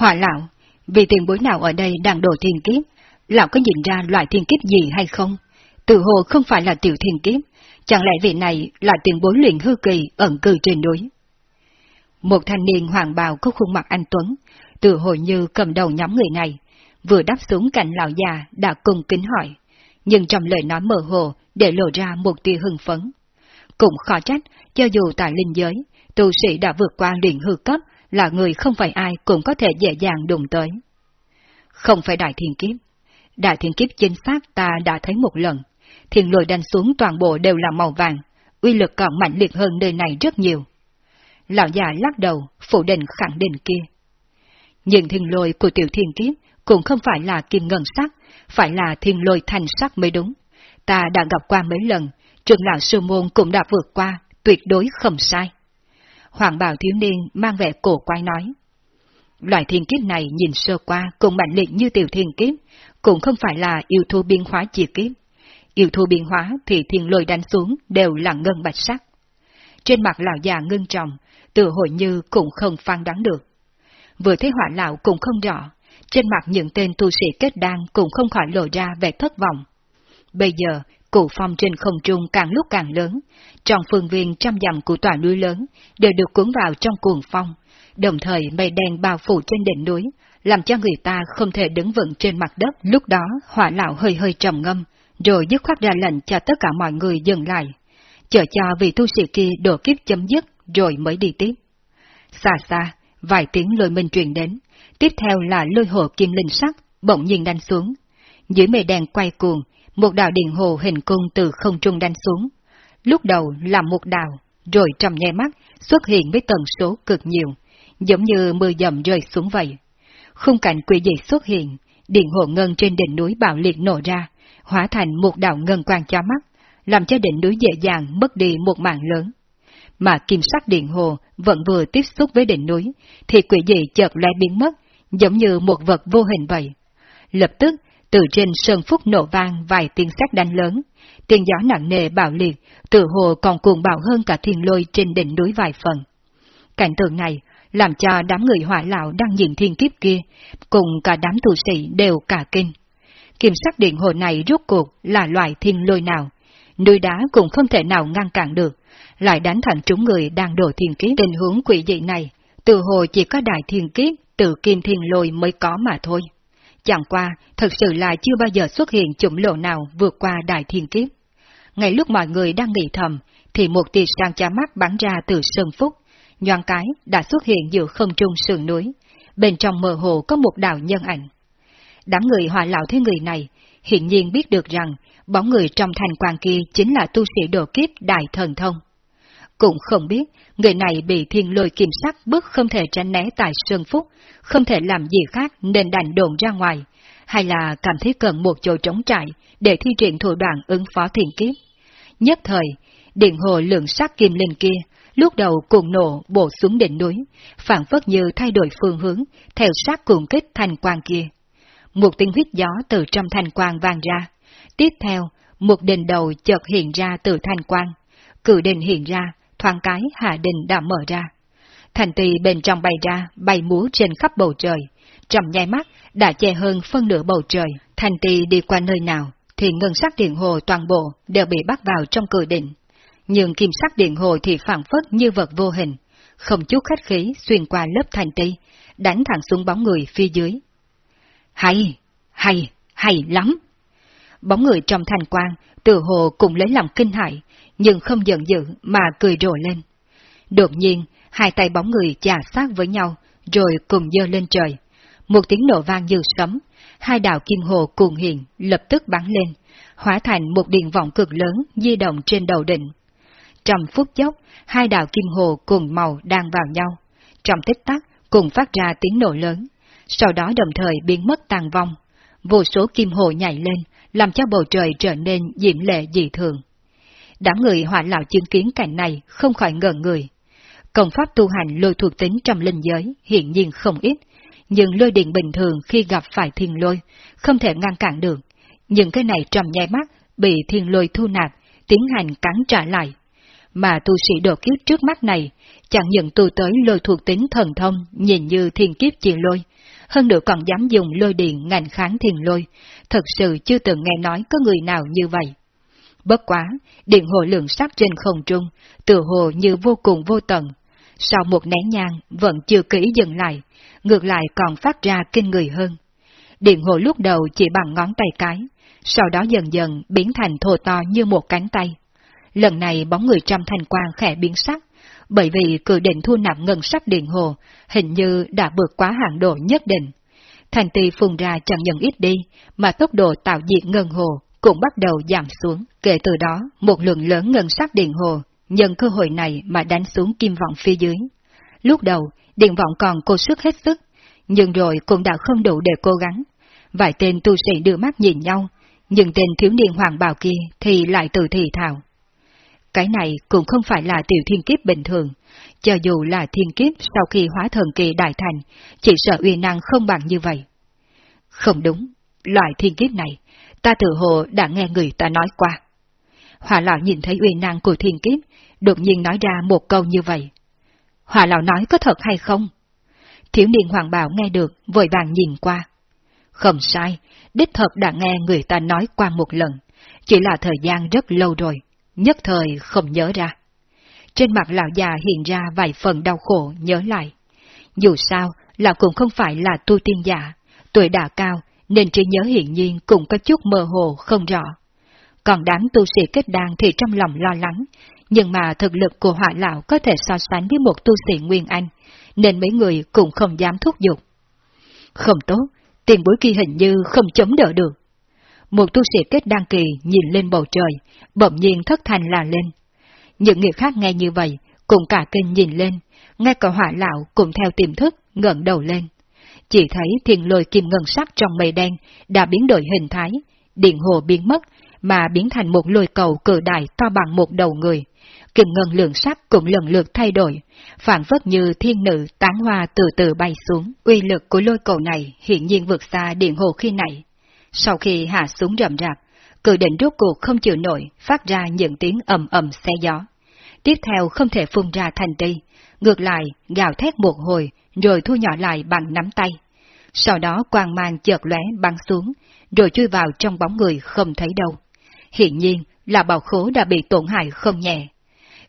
Hòa lão, vì tiền bối nào ở đây đang đổ thiên kiếp, lão có nhìn ra loại thiên kiếp gì hay không? Tự hồ không phải là tiểu thiên kiếp, chẳng lẽ vị này là tiền bối luyện hư kỳ ẩn cư trên núi? Một thanh niên hoàng bào có khuôn mặt anh Tuấn, tự hồ như cầm đầu nhóm người này, vừa đáp xuống cạnh lão già đã cung kính hỏi, nhưng trong lời nói mơ hồ để lộ ra một tia hưng phấn. Cũng khó trách, cho dù tại linh giới, tu sĩ đã vượt qua luyện hư cấp là người không phải ai cũng có thể dễ dàng đụng tới. Không phải đại thiên kiếp. Đại thiên kiếp chính xác ta đã thấy một lần. Thiên lôi đánh xuống toàn bộ đều là màu vàng, uy lực còn mạnh liệt hơn nơi này rất nhiều. Lão già lắc đầu, phủ định khẳng định kia. Nhưng thiên lôi của tiểu thiên kiếp cũng không phải là kim ngân sắc, phải là thiên lôi thành sắc mới đúng. Ta đã gặp qua mấy lần, trường lão sư môn cũng đã vượt qua, tuyệt đối không sai. Hoàng bào thiếu niên mang vẻ cổ quay nói. Loại thiên kiếp này nhìn sơ qua cũng mạnh liệt như tiểu thiên kiếp, cũng không phải là yêu thu biên hóa chi kiếp. Yêu thu biên hóa thì thiên lôi đánh xuống đều là ngân bạch sắc. Trên mặt lão già ngưng trọng, tự hội như cũng không phán đoán được. Vừa thấy hỏa lão cũng không rõ, trên mặt những tên tu sĩ kết đan cũng không khỏi lộ ra vẻ thất vọng. Bây giờ, cụ phong trên không trung càng lúc càng lớn, trong phương viên trăm dặm của tòa núi lớn đều được cuốn vào trong cuồng phong, đồng thời mây đen bao phủ trên đỉnh núi, làm cho người ta không thể đứng vững trên mặt đất. Lúc đó, hỏa lão hơi hơi trầm ngâm, rồi dứt khoát ra lệnh cho tất cả mọi người dừng lại, chờ cho vị tu sĩ kia đổ kiếp chấm dứt, rồi mới đi tiếp. Xa xa, vài tiếng lôi minh truyền đến, tiếp theo là lôi hồ kim linh sắc, bỗng nhiên đánh xuống. Dưới mây đen quay cuồng, một đạo điện hồ hình cung từ không trung đánh xuống. Lúc đầu là một đạo, rồi trong nháy mắt xuất hiện với tần số cực nhiều, giống như mưa dầm rơi xuống vậy. Khung cảnh quỷ dị xuất hiện, điện hồ ngân trên đỉnh núi bạo liệt nổ ra, hóa thành một đạo ngân quang cho mắt, làm cho đỉnh núi dễ dàng mất đi một mạng lớn. Mà kim sắc điện hồ vẫn vừa tiếp xúc với đỉnh núi, thì quỷ dị chợt lại biến mất, giống như một vật vô hình vậy. Lập tức, từ trên sơn phúc nổ vang vài tiếng sét đánh lớn, tiếng gió nặng nề bạo liệt, tự hồ còn cuồng bạo hơn cả thiên lôi trên đỉnh núi vài phần. Cảnh tượng này làm cho đám người hỏa lão đang nhìn thiên kiếp kia, cùng cả đám tu sĩ đều cả kinh. kiểm sắc điện hồ này rốt cuộc là loại thiên lôi nào? Núi đá cũng không thể nào ngăn cản được, lại đánh thẳng trúng người đang đổ thiên kiếp. Tình huống quỷ dị này, từ hồ chỉ có đại thiên kiếp, từ kim thiên lôi mới có mà thôi. Chẳng qua, thật sự là chưa bao giờ xuất hiện chủng lộ nào vượt qua đại thiên kiếp. Ngay lúc mọi người đang nghĩ thầm, thì một tia sang cha mắt bắn ra từ sơn phúc, nhoang cái đã xuất hiện giữa không trung sườn núi, bên trong mơ hồ có một đạo nhân ảnh. Đám người hòa lão thế người này hiện nhiên biết được rằng bóng người trong thành quan kia chính là tu sĩ độ kiếp đại thần thông. Cũng không biết người này bị thiên lôi kiểm sắc bước không thể tránh né tại Sơn Phúc, không thể làm gì khác nên đành đồn ra ngoài, hay là cảm thấy cần một chỗ trống trại để thi triển thủ đoạn ứng phó thiên kiếp. Nhất thời, điện hồ lượng sắc kim linh kia lúc đầu cuồng nổ bổ xuống đỉnh núi, phản phất như thay đổi phương hướng, theo sát cuồng kích thành quang kia. Một tiếng huyết gió từ trong thành quang vang ra. Tiếp theo, một đền đầu chợt hiện ra từ thành quang. Cử đền hiện ra, thoáng cái hạ đình đã mở ra. Thành tỳ bên trong bay ra, bay múa trên khắp bầu trời. Trong nháy mắt, đã che hơn phân nửa bầu trời. Thành tỳ đi qua nơi nào, thì ngân sắc điện hồ toàn bộ đều bị bắt vào trong cửa định nhưng kim sắc điện hồ thì phản phất như vật vô hình, không chút khách khí xuyên qua lớp thành tỳ, đánh thẳng xuống bóng người phía dưới. Hay, hay, hay lắm! Bóng người trong thành quang, tự hồ cũng lấy lòng kinh hại, nhưng không giận dữ mà cười rộ lên. Đột nhiên, hai tay bóng người chà sát với nhau, rồi cùng dơ lên trời. Một tiếng nổ vang như sấm, hai đạo kim hồ cuồng hiện lập tức bắn lên, hóa thành một điện vọng cực lớn di động trên đầu đỉnh. Trong phút chốc, hai đạo kim hồ cùng màu đang vào nhau. Trong tích tắc, cùng phát ra tiếng nổ lớn. Sau đó đồng thời biến mất tàn vong. Vô số kim hồ nhảy lên, làm cho bầu trời trở nên diễm lệ dị thường. Đám người hoạn lão chứng kiến cảnh này không khỏi ngờ người. Công pháp tu hành lôi thuộc tính trong linh giới hiện nhiên không ít, nhưng lôi điện bình thường khi gặp phải thiên lôi, không thể ngăn cản được. những cái này trong nháy mắt bị thiên lôi thu nạp, tiến hành cắn trả lại, mà tu sĩ đột kiếp trước mắt này, chẳng những tu tới lôi thuộc tính thần thông nhìn như thiên kiếp chi lôi, hơn nữa còn dám dùng lôi điện ngành kháng thiền lôi, thật sự chưa từng nghe nói có người nào như vậy. Bất quá, điện hồ lượng sắc trên không trung, tự hồ như vô cùng vô tận. Sau một nén nhang vẫn chưa kỹ dừng lại, ngược lại còn phát ra kinh người hơn. Điện hồ lúc đầu chỉ bằng ngón tay cái, sau đó dần dần biến thành thô to như một cánh tay. Lần này bóng người trăm thành quang khẽ biến sắc, bởi vì cử định thu nạp ngân sắc điện hồ, hình như đã vượt quá hạn độ nhất định. Thành tỳ phùng ra chẳng nhận ít đi, mà tốc độ tạo diện ngân hồ cũng bắt đầu giảm xuống. Kể từ đó, một lượng lớn ngân sắc điện hồ nhân cơ hội này mà đánh xuống kim vọng phía dưới. Lúc đầu, điện vọng còn cố sức hết sức, nhưng rồi cũng đã không đủ để cố gắng. Vài tên tu sĩ đưa mắt nhìn nhau, nhưng tên thiếu niên hoàng bào kia thì lại từ thì thào. Cái này cũng không phải là tiểu thiên kiếp bình thường, cho dù là thiên kiếp sau khi hóa thần kỳ đại thành, chỉ sợ uy năng không bằng như vậy. Không đúng, loại thiên kiếp này, ta tự hồ đã nghe người ta nói qua. Hòa lão nhìn thấy uy năng của thiên kiếp, đột nhiên nói ra một câu như vậy. Hòa lão nói có thật hay không? Thiếu niên hoàng bảo nghe được, vội vàng nhìn qua. Không sai, đích thật đã nghe người ta nói qua một lần, chỉ là thời gian rất lâu rồi, nhất thời không nhớ ra. Trên mặt lão già hiện ra vài phần đau khổ nhớ lại. Dù sao, lão cũng không phải là tu tiên giả, tuổi đã cao nên trí nhớ hiện nhiên cũng có chút mơ hồ không rõ. Còn đám tu sĩ kết đan thì trong lòng lo lắng, nhưng mà thực lực của họa lão có thể so sánh với một tu sĩ Nguyên Anh, nên mấy người cũng không dám thúc giục. Không tốt, tiền bối kia hình như không chống đỡ được. Một tu sĩ kết đăng kỳ nhìn lên bầu trời, bỗng nhiên thất thành là lên. Những người khác nghe như vậy, cùng cả kinh nhìn lên, ngay cả hỏa lão cũng theo tiềm thức, ngẩng đầu lên. Chỉ thấy thiên lôi kim ngân sắc trong mây đen đã biến đổi hình thái, điện hồ biến mất, mà biến thành một lôi cầu cự đại to bằng một đầu người. Kim ngân lượng sắc cũng lần lượt thay đổi, phản phất như thiên nữ tán hoa từ từ bay xuống. Uy lực của lôi cầu này hiện nhiên vượt xa điện hồ khi nãy Sau khi hạ xuống rầm rạp, cự định rốt cuộc không chịu nổi, phát ra những tiếng ầm ầm xe gió. Tiếp theo không thể phun ra thành ti, ngược lại gào thét một hồi, rồi thu nhỏ lại bằng nắm tay. Sau đó quang mang chợt lóe băng xuống, rồi chui vào trong bóng người không thấy đâu. Hiện nhiên là bảo khố đã bị tổn hại không nhẹ.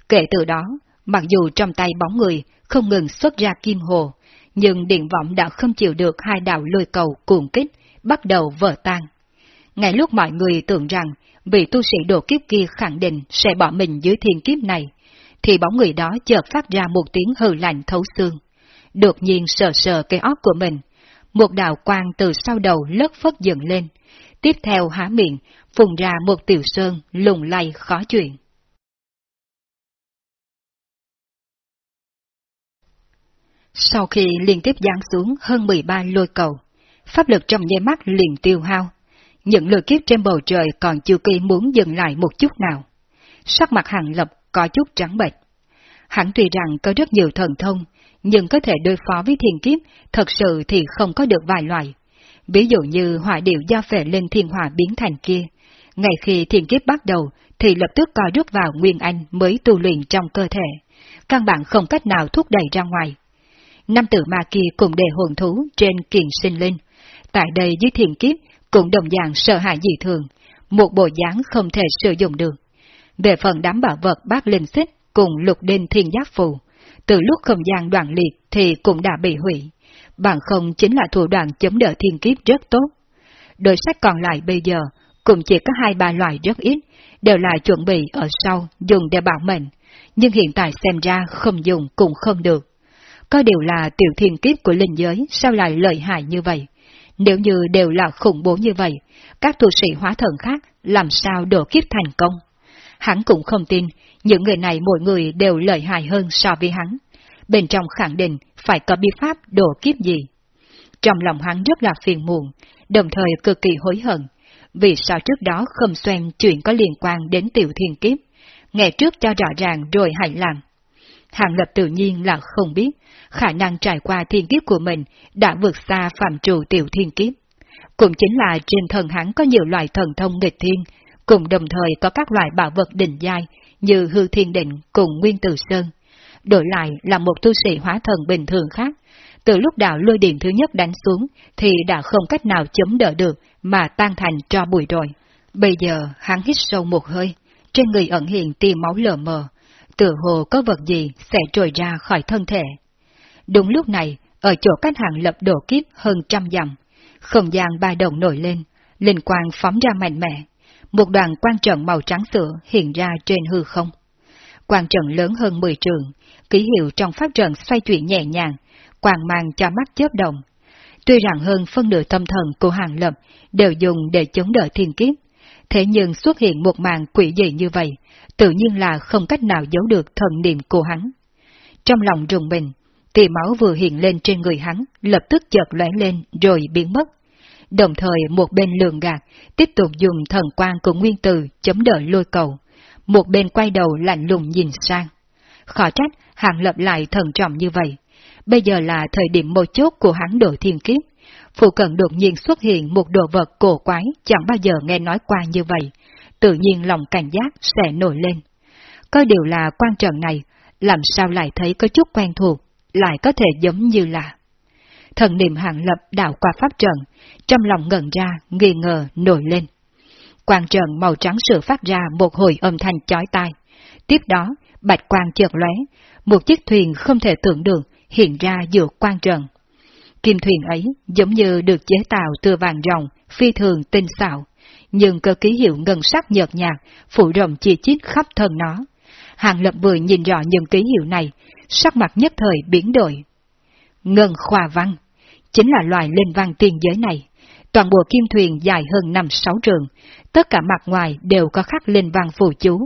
Kể từ đó, mặc dù trong tay bóng người không ngừng xuất ra kim hồ, nhưng điện vọng đã không chịu được hai đạo lôi cầu cuồng kích, bắt đầu vỡ tan. Ngay lúc mọi người tưởng rằng vị tu sĩ đồ kiếp kia khẳng định sẽ bỏ mình dưới thiên kiếp này, thì bóng người đó chợt phát ra một tiếng hừ lạnh thấu xương. Đột nhiên sờ sờ cái óc của mình, một đạo quang từ sau đầu lất phất dựng lên, tiếp theo há miệng, phùng ra một tiểu sơn lùng lay khó chuyện. Sau khi liên tiếp giáng xuống hơn 13 lôi cầu, pháp lực trong nháy mắt liền tiêu hao. Những lôi kiếp trên bầu trời còn chưa kỳ muốn dừng lại một chút nào. Sắc mặt hàng lập có chút trắng bệch. Hắn tuy rằng có rất nhiều thần thông, nhưng có thể đối phó với thiên kiếp, thật sự thì không có được vài loại. Ví dụ như hỏa điệu do phệ lên thiên hỏa biến thành kia, ngay khi thiên kiếp bắt đầu thì lập tức co rút vào nguyên anh mới tu luyện trong cơ thể, căn bản không cách nào thúc đẩy ra ngoài. Năm tử ma kia cùng đề hồn thú trên kiền sinh linh, tại đây dưới thiên kiếp cũng đồng dạng sợ hãi dị thường, một bộ dáng không thể sử dụng được. Về phần đám bảo vật bác linh xích cùng lục đinh thiên giác phù, từ lúc không gian đoạn liệt thì cũng đã bị hủy, bằng không chính là thủ đoạn chống đỡ thiên kiếp rất tốt. Đội sách còn lại bây giờ cũng chỉ có hai ba loại rất ít, đều là chuẩn bị ở sau dùng để bảo mệnh, nhưng hiện tại xem ra không dùng cũng không được. Có điều là tiểu thiên kiếp của linh giới sao lại lợi hại như vậy? Nếu như đều là khủng bố như vậy, các tu sĩ hóa thần khác làm sao đổ kiếp thành công? Hắn cũng không tin, những người này mỗi người đều lợi hại hơn so với hắn. Bên trong khẳng định phải có bi pháp đổ kiếp gì. Trong lòng hắn rất là phiền muộn, đồng thời cực kỳ hối hận, vì sao trước đó không xem chuyện có liên quan đến tiểu thiên kiếp, nghe trước cho rõ ràng rồi hãy làm. Hàng lập tự nhiên là không biết, khả năng trải qua thiên kiếp của mình đã vượt xa phạm trù tiểu thiên kiếp. Cũng chính là trên thần hắn có nhiều loại thần thông nghịch thiên, cùng đồng thời có các loại bảo vật đỉnh giai như Hư Thiên Định cùng Nguyên tử Sơn. Đổi lại là một tu sĩ hóa thần bình thường khác. Từ lúc đạo lôi điện thứ nhất đánh xuống thì đã không cách nào chống đỡ được mà tan thành cho bụi rồi. Bây giờ hắn hít sâu một hơi, trên người ẩn hiện tia máu lờ mờ, tự hồ có vật gì sẽ trồi ra khỏi thân thể. Đúng lúc này, ở chỗ cách hàng lập độ kiếp hơn trăm dặm, không gian ba đồng nổi lên, linh quang phóng ra mạnh mẽ, một đoàn quan trận màu trắng sữa hiện ra trên hư không. Quan trận lớn hơn 10 trường, ký hiệu trong pháp trận xoay chuyển nhẹ nhàng, quang mang cho mắt chớp động. Tuy rằng hơn phân nửa tâm thần của hàng lập đều dùng để chống đỡ thiên kiếp, thế nhưng xuất hiện một màn quỷ dị như vậy, tự nhiên là không cách nào giấu được thần niệm của hắn. Trong lòng rùng mình, tia máu vừa hiện lên trên người hắn, lập tức chợt lóe lên rồi biến mất. Đồng thời một bên lường gạt, tiếp tục dùng thần quan của nguyên tử chấm đỡ lôi cầu, một bên quay đầu lạnh lùng nhìn sang. Khó trách hạng lập lại thần trọng như vậy. Bây giờ là thời điểm một chốt của hắn đổi thiên kiếp. Phụ cận đột nhiên xuất hiện một đồ vật cổ quái chẳng bao giờ nghe nói qua như vậy. Tự nhiên lòng cảnh giác sẽ nổi lên. Có điều là quan trọng này, làm sao lại thấy có chút quen thuộc, lại có thể giống như là... Thần niệm hạng lập đảo qua pháp trận, trong lòng ngẩn ra, nghi ngờ, nổi lên. Quang trận màu trắng sữa phát ra một hồi âm thanh chói tai. Tiếp đó, bạch quang chợt lóe, một chiếc thuyền không thể tưởng được hiện ra giữa quang trận. Kim thuyền ấy giống như được chế tạo từ vàng rồng, phi thường tinh xảo, nhưng cơ ký hiệu ngân sắc nhợt nhạt, phủ rộng chi chít khắp thân nó. Hàng lập vừa nhìn rõ những ký hiệu này, sắc mặt nhất thời biến đổi. Ngân khoa văn, chính là loài linh văn tiên giới này. Toàn bộ kim thuyền dài hơn năm sáu trường, tất cả mặt ngoài đều có khắc linh văn phù chú,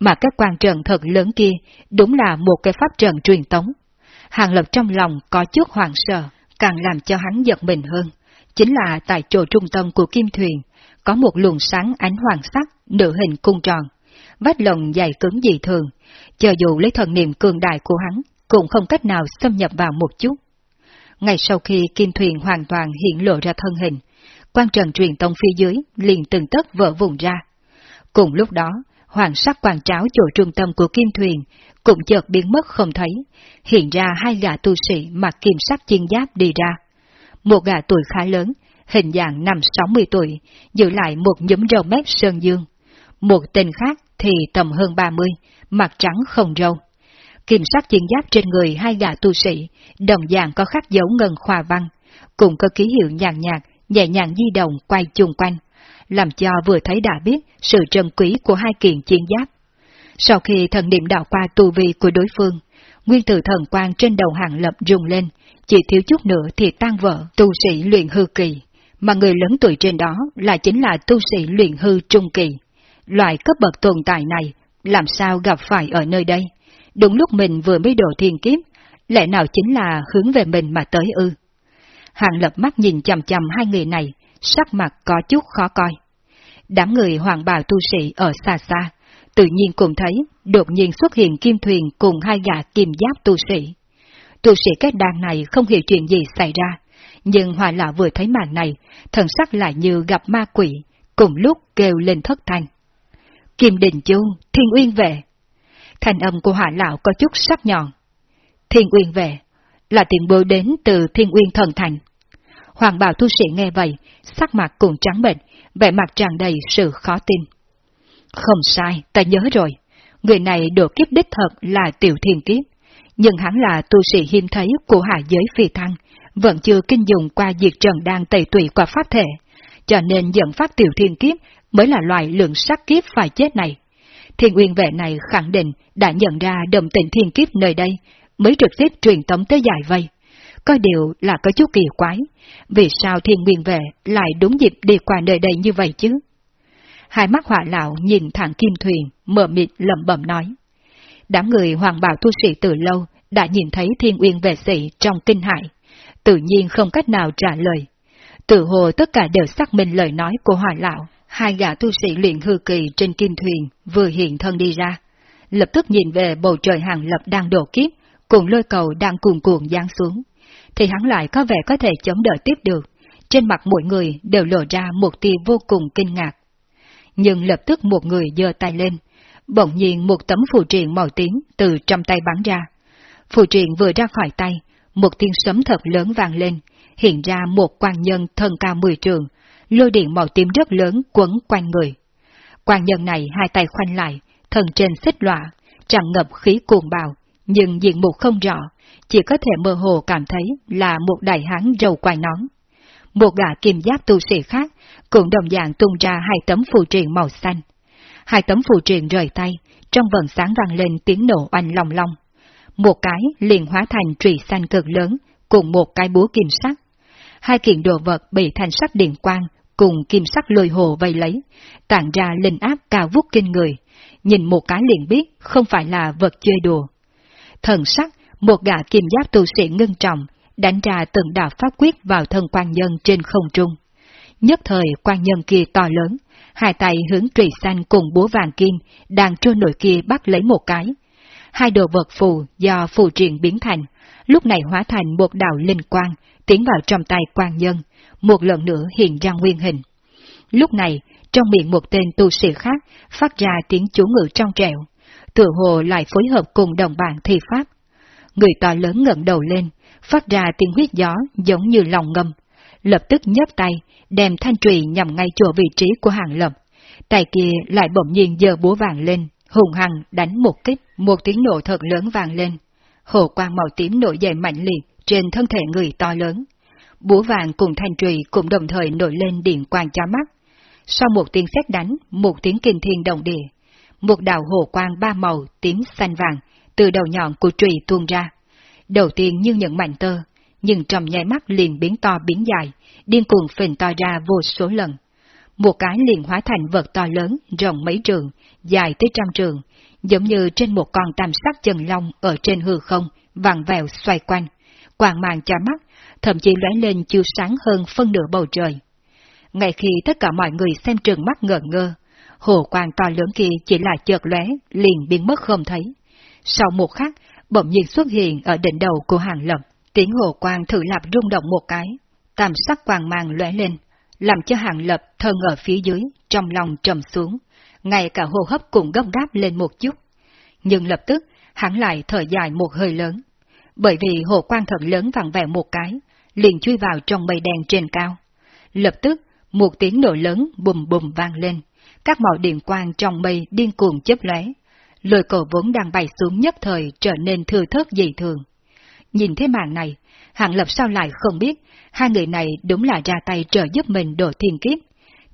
mà các quan trận thật lớn kia đúng là một cái pháp trận truyền tống. Hàng lập trong lòng có chút hoàng sợ, càng làm cho hắn giật mình hơn. Chính là tại chỗ trung tâm của kim thuyền, có một luồng sáng ánh hoàng sắc, nửa hình cung tròn. Vách lồng dày cứng dị thường, cho dù lấy thần niệm cường đại của hắn, cũng không cách nào xâm nhập vào một chút. Ngay sau khi kim thuyền hoàn toàn hiện lộ ra thân hình, quan trần truyền tông phía dưới liền từng tấc vỡ vùng ra. Cùng lúc đó, hoàng sắc quan tráo chỗ trung tâm của kim thuyền cũng chợt biến mất không thấy, hiện ra hai gã tu sĩ mặc kim sắc chiên giáp đi ra. Một gã tuổi khá lớn, hình dạng năm 60 tuổi, giữ lại một nhúm râu mép sơn dương. Một tên khác thì tầm hơn 30, mặt trắng không râu. Kim sắc chiến giáp trên người hai gã tu sĩ, đồng dạng có khắc dấu ngân khoa văn, cùng có ký hiệu nhàn nhạt, nhẹ nhàng di động quay chung quanh, làm cho vừa thấy đã biết sự trân quý của hai kiện chiến giáp. Sau khi thần niệm đạo qua tu vi của đối phương, nguyên tử thần quang trên đầu hàng lập rung lên, chỉ thiếu chút nữa thì tan vỡ tu sĩ luyện hư kỳ, mà người lớn tuổi trên đó là chính là tu sĩ luyện hư trung kỳ. Loại cấp bậc tồn tại này, làm sao gặp phải ở nơi đây? Đúng lúc mình vừa mới đổ thiên kiếp, lẽ nào chính là hướng về mình mà tới ư? Hàng lập mắt nhìn chầm chầm hai người này, sắc mặt có chút khó coi. Đám người hoàng bào tu sĩ ở xa xa, tự nhiên cũng thấy đột nhiên xuất hiện kim thuyền cùng hai gã kim giáp tu sĩ. Tu sĩ kết đàn này không hiểu chuyện gì xảy ra, nhưng hòa lão vừa thấy màn này, thần sắc lại như gặp ma quỷ, cùng lúc kêu lên thất thanh. Kim Đình Chu, Thiên Uyên về. Thành âm của hỏa lão có chút sắc nhọn. Thiên Uyên về, là tiền bối đến từ Thiên Uyên Thần Thành. Hoàng bào tu sĩ nghe vậy, sắc mặt cũng trắng bệnh, vẻ mặt tràn đầy sự khó tin. Không sai, ta nhớ rồi. Người này độ kiếp đích thật là tiểu thiên kiếp, nhưng hắn là tu sĩ hiếm thấy của hạ giới phi thăng, vẫn chưa kinh dùng qua diệt trần đang tẩy tụy qua pháp thể, cho nên dẫn phát tiểu thiên kiếp mới là loài lượng sắc kiếp phải chết này. Thiên uyên vệ này khẳng định đã nhận ra đầm tình thiên kiếp nơi đây, mới trực tiếp truyền tống tới giải vây. Có điều là có chút kỳ quái, vì sao thiên nguyên vệ lại đúng dịp đi qua nơi đây như vậy chứ? Hai mắt hỏa lão nhìn thẳng kim thuyền, mở mịt lẩm bẩm nói. Đám người hoàng bảo tu sĩ từ lâu đã nhìn thấy thiên uyên vệ sĩ trong kinh hại, tự nhiên không cách nào trả lời. Tự hồ tất cả đều xác minh lời nói của hỏa lão, hai gã tu sĩ luyện hư kỳ trên kim thuyền vừa hiện thân đi ra. Lập tức nhìn về bầu trời hàng lập đang đổ kiếp, cùng lôi cầu đang cuồn cuộn giáng xuống, thì hắn lại có vẻ có thể chống đỡ tiếp được. Trên mặt mỗi người đều lộ ra một tia vô cùng kinh ngạc. Nhưng lập tức một người giơ tay lên, bỗng nhiên một tấm phù triện màu tím từ trong tay bắn ra. Phù triện vừa ra khỏi tay, một tiếng sấm thật lớn vang lên, hiện ra một quan nhân thân cao mười trường, lôi điện màu tím rất lớn quấn quanh người. Quan nhân này hai tay khoanh lại, thân trên xích lọa, tràn ngập khí cuồng bạo, nhưng diện mục không rõ, chỉ có thể mơ hồ cảm thấy là một đại hán râu quai nón. Một gã kim giáp tu sĩ khác cũng đồng dạng tung ra hai tấm phù triện màu xanh. Hai tấm phù triện rời tay, trong vần sáng vang lên tiếng nổ oanh long long. Một cái liền hóa thành trụy xanh cực lớn, cùng một cái búa kim sắc. Hai kiện đồ vật bị thành sắc điện quang cùng kim sắc lôi hồ vây lấy, tản ra linh áp cao vút kinh người, nhìn một cái liền biết không phải là vật chơi đùa. Thần sắc, một gã kim giáp tu sĩ ngưng trọng, đánh ra từng đạo pháp quyết vào thân quan nhân trên không trung. Nhất thời quan nhân kia to lớn, hai tay hướng trùy xanh cùng búa vàng kim, đang trôi nổi kia bắt lấy một cái. Hai đồ vật phù do phù triện biến thành, lúc này hóa thành một đạo linh quang, tiến vào trong tay quan nhân, một lần nữa hiện ra nguyên hình. Lúc này, trong miệng một tên tu sĩ khác phát ra tiếng chú ngự trong trẻo, tự hồ lại phối hợp cùng đồng bạn thi pháp. Người to lớn ngẩng đầu lên, phát ra tiếng huyết gió giống như lòng ngâm, lập tức nhấp tay, đem thanh trùy nhằm ngay chỗ vị trí của hàng lập. Tay kia lại bỗng nhiên giơ búa vàng lên, hùng hằng đánh một kích, một tiếng nổ thật lớn vàng lên. Hồ quang màu tím nổi dậy mạnh liệt trên thân thể người to lớn. Búa vàng cùng thanh trùy cũng đồng thời nổi lên điện quang chói mắt. Sau một tiếng xét đánh, một tiếng kinh thiên động địa, một đạo hồ quang ba màu tím xanh vàng từ đầu nhọn của trùy tuôn ra. Đầu tiên như những mảnh tơ, nhưng trong nháy mắt liền biến to biến dài, điên cuồng phình to ra vô số lần. Một cái liền hóa thành vật to lớn, rộng mấy trường, dài tới trăm trường, giống như trên một con tam sắc chân long ở trên hư không, vàng vèo xoay quanh, quàng màng cho mắt, thậm chí lóe lên chiếu sáng hơn phân nửa bầu trời. Ngay khi tất cả mọi người xem trường mắt ngờ ngơ, hồ quang to lớn kia chỉ là chợt lóe, liền biến mất không thấy. Sau một khắc, bỗng nhiên xuất hiện ở đỉnh đầu của hàng lập, tiếng hồ quang thử lập rung động một cái, tam sắc quàng màng lóe lên, làm cho hàng lập thân ở phía dưới, trong lòng trầm xuống, ngay cả hô hấp cũng gấp gáp lên một chút. Nhưng lập tức, hắn lại thở dài một hơi lớn, bởi vì hồ quan thật lớn vặn vẹo một cái, liền chui vào trong mây đen trên cao. Lập tức, một tiếng nổ lớn bùm bùm vang lên, các màu điện quang trong mây điên cuồng chớp lóe, lôi cầu vốn đang bay xuống nhất thời trở nên thừa thớt dị thường. Nhìn thế màn này, Hạng Lập sao lại không biết, hai người này đúng là ra tay trợ giúp mình đổ thiên kiếp.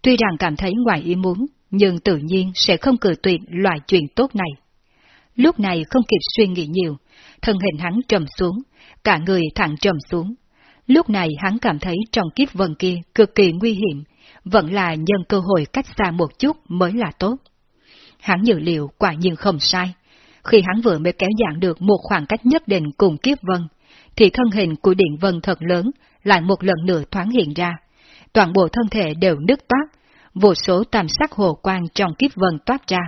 Tuy rằng cảm thấy ngoài ý muốn, nhưng tự nhiên sẽ không cử tuyệt loại chuyện tốt này. Lúc này không kịp suy nghĩ nhiều, thân hình hắn trầm xuống, cả người thẳng trầm xuống. Lúc này hắn cảm thấy trong kiếp vân kia cực kỳ nguy hiểm, vẫn là nhân cơ hội cách xa một chút mới là tốt. Hắn dự liệu quả nhiên không sai. Khi hắn vừa mới kéo dạng được một khoảng cách nhất định cùng kiếp vân, thì thân hình của điện vân thật lớn lại một lần nữa thoáng hiện ra. Toàn bộ thân thể đều nứt toát, vô số tam sắc hồ quang trong kiếp vân toát ra.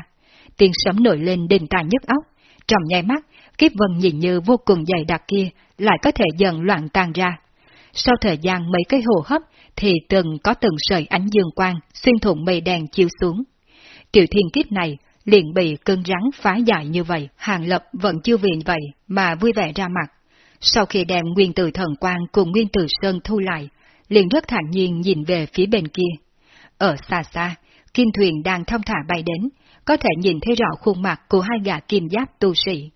Tiếng sấm nổi lên đỉnh tai nhức óc, trong nháy mắt, kiếp vân nhìn như vô cùng dày đặc kia lại có thể dần loạn tan ra. Sau thời gian mấy cái hồ hấp thì từng có từng sợi ánh dương quang xuyên thủng mây đen chiếu xuống. Tiểu thiên kiếp này liền bị cơn rắn phá giải như vậy, Hàng Lập vẫn chưa vì vậy mà vui vẻ ra mặt. Sau khi đem nguyên tử thần quang cùng nguyên tử sơn thu lại, liền rất thản nhiên nhìn về phía bên kia. Ở xa xa, kim thuyền đang thông thả bay đến, có thể nhìn thấy rõ khuôn mặt của hai gã kim giáp tu sĩ.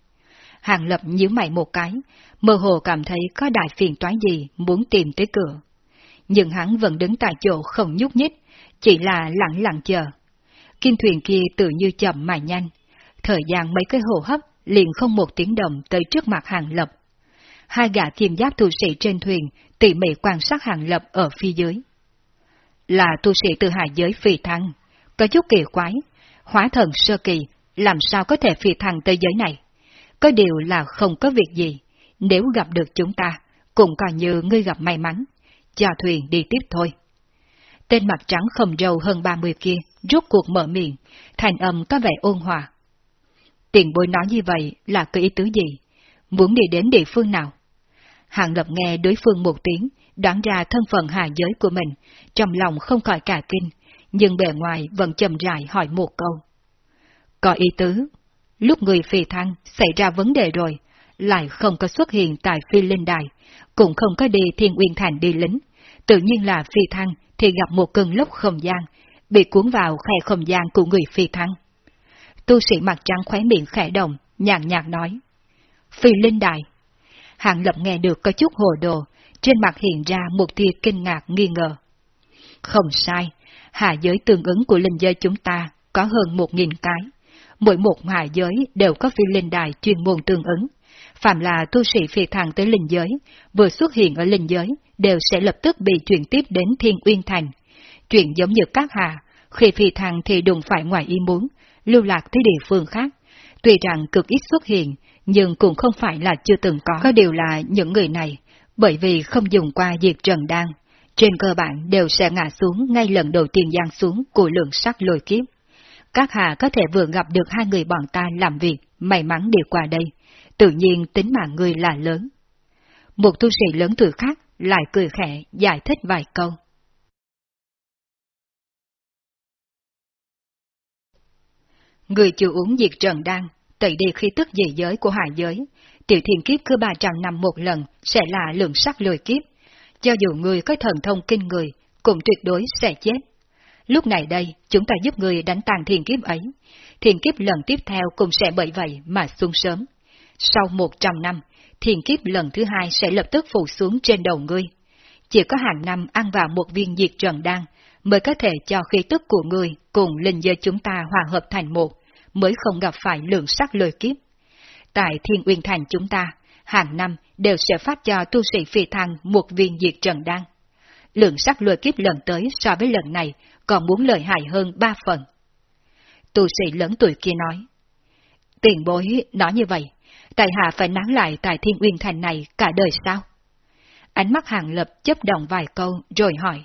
Hàng Lập nhíu mày một cái, mơ hồ cảm thấy có đại phiền toái gì muốn tìm tới cửa. Nhưng hắn vẫn đứng tại chỗ không nhúc nhích, chỉ là lặng lặng chờ. Kim thuyền kia tự như chậm mà nhanh, thời gian mấy cái hồ hấp liền không một tiếng động tới trước mặt Hàng Lập. Hai gã kim giáp tu sĩ trên thuyền tỉ mỉ quan sát Hàng Lập ở phía dưới. Là tu sĩ từ hạ giới phi thăng, có chút kỳ quái, hóa thần sơ kỳ, làm sao có thể phi thăng tới giới này? Có điều là không có việc gì, nếu gặp được chúng ta, cũng coi như ngươi gặp may mắn, cho thuyền đi tiếp thôi. Tên mặt trắng không râu hơn 30 kia, rút cuộc mở miệng, thành âm có vẻ ôn hòa. Tiền bối nói như vậy là có ý tứ gì? Muốn đi đến địa phương nào? Hàng lập nghe đối phương một tiếng, đoán ra thân phận hạ giới của mình, trong lòng không khỏi cả kinh, nhưng bề ngoài vẫn chậm rãi hỏi một câu. có ý tứ. Lúc người phi thăng xảy ra vấn đề rồi, lại không có xuất hiện tại phi linh đài, cũng không có đi thiên uyên thành đi lính. Tự nhiên là phi thăng thì gặp một cơn lốc không gian, bị cuốn vào khe không gian của người phi thăng. Tu sĩ mặt trắng khóe miệng khẽ động, nhàn nhạt nói. Phi linh đài. Hạng lập nghe được có chút hồ đồ, trên mặt hiện ra một tia kinh ngạc nghi ngờ. Không sai, hạ giới tương ứng của linh giới chúng ta có hơn một nghìn cái. Mỗi một hạ giới đều có phi linh đài chuyên môn tương ứng. Phạm là tu sĩ phi thẳng tới linh giới, vừa xuất hiện ở linh giới, đều sẽ lập tức bị chuyển tiếp đến Thiên Uyên Thành. Chuyện giống như các hạ, khi phi thẳng thì đụng phải ngoài ý muốn, lưu lạc tới địa phương khác. Tuy rằng cực ít xuất hiện, nhưng cũng không phải là chưa từng có. Có điều là những người này, bởi vì không dùng qua diệt trần đan, trên cơ bản đều sẽ ngã xuống ngay lần đầu tiên giang xuống của lượng sắc lôi kiếp. Các hạ có thể vừa gặp được hai người bọn ta làm việc, may mắn đi qua đây, tự nhiên tính mạng người là lớn. Một tu sĩ lớn tuổi khác lại cười khẽ giải thích vài câu. Người chưa uống diệt trần đan, tẩy đi khi tức dị giới của hạ giới, tiểu thiên kiếp cứ 300 năm một lần sẽ là lượng sắc lôi kiếp. Cho dù người có thần thông kinh người, cũng tuyệt đối sẽ chết. Lúc này đây, chúng ta giúp người đánh tàn thiên kiếp ấy. Thiên kiếp lần tiếp theo cũng sẽ bởi vậy mà xuống sớm. Sau 100 năm, thiên kiếp lần thứ hai sẽ lập tức phủ xuống trên đầu ngươi. Chỉ có hàng năm ăn vào một viên diệt trần đan, mới có thể cho khí tức của người cùng linh giới chúng ta hòa hợp thành một, mới không gặp phải lượng sắc lôi kiếp. Tại Thiên Uyên Thành chúng ta, hàng năm đều sẽ phát cho tu sĩ phi thăng một viên diệt trần đan. Lượng sắc lôi kiếp lần tới so với lần này còn muốn lợi hại hơn ba phần. Tu sĩ lớn tuổi kia nói, tiền bối nói như vậy, tại hạ phải nán lại tại Thiên Uyên Thành này cả đời sao? Ánh mắt hàng lập chấp động vài câu rồi hỏi.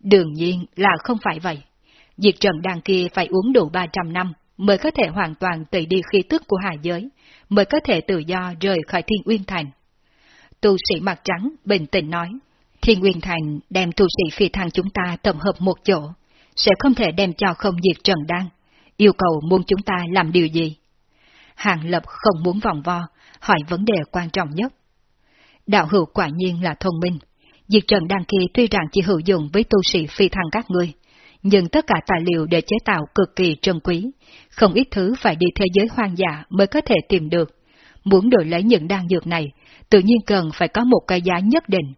Đương nhiên là không phải vậy. Diệt trần đan kia phải uống đủ 300 năm mới có thể hoàn toàn tẩy đi khí tức của hạ giới, mới có thể tự do rời khỏi Thiên Uyên Thành. Tu sĩ mặt trắng bình tĩnh nói, Thiên Uyên Thành đem tu sĩ phi thăng chúng ta tập hợp một chỗ, sẽ không thể đem cho không diệt trần đan, yêu cầu muốn chúng ta làm điều gì. Hàng Lập không muốn vòng vo, hỏi vấn đề quan trọng nhất. Đạo hữu quả nhiên là thông minh, diệt trần đan kia tuy rằng chỉ hữu dụng với tu sĩ phi thăng các ngươi, nhưng tất cả tài liệu để chế tạo cực kỳ trân quý, không ít thứ phải đi thế giới hoang dã mới có thể tìm được. Muốn đổi lấy những đan dược này, tự nhiên cần phải có một cái giá nhất định.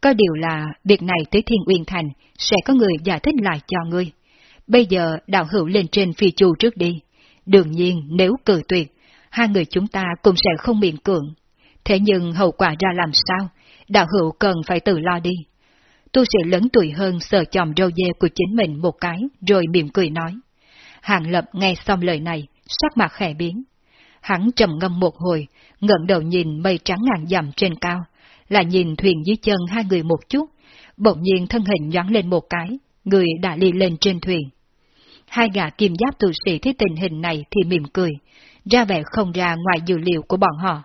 Có điều là, việc này tới Thiên Uyên Thành sẽ có người giải thích lại cho ngươi. Bây giờ đạo hữu lên trên phi chu trước đi. Đương nhiên, nếu cử tuyệt, hai người chúng ta cũng sẽ không miệng cưỡng. Thế nhưng hậu quả ra làm sao, đạo hữu cần phải tự lo đi. Tu sĩ lớn tuổi hơn sờ chòm râu dê của chính mình một cái, rồi mỉm cười nói. Hàng Lập nghe xong lời này, sắc mặt khẽ biến. Hắn trầm ngâm một hồi, ngẩng đầu nhìn mây trắng ngàn dặm trên cao, là nhìn thuyền dưới chân hai người một chút, bỗng nhiên thân hình nhoáng lên một cái, người đã đi lên trên thuyền. Hai gã kim giáp tu sĩ thấy tình hình này thì mỉm cười, ra vẻ không ra ngoài dự liệu của bọn họ.